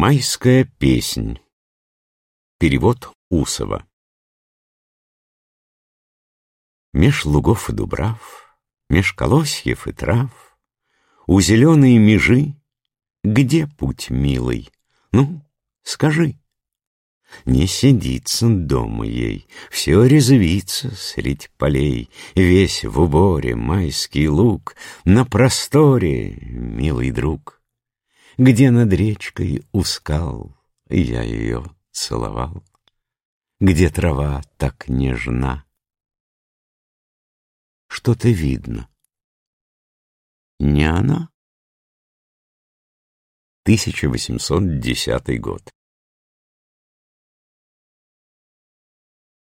Майская песнь. Перевод Усова. Меж лугов и дубрав, меж колосьев и трав, У зеленой межи, где путь милый? Ну, скажи. Не сидится дома ей, все резвится средь полей, Весь в уборе майский луг, на просторе, милый друг где над речкой у скал я ее целовал, где трава так нежна. Что-то видно. Не она? 1810 год.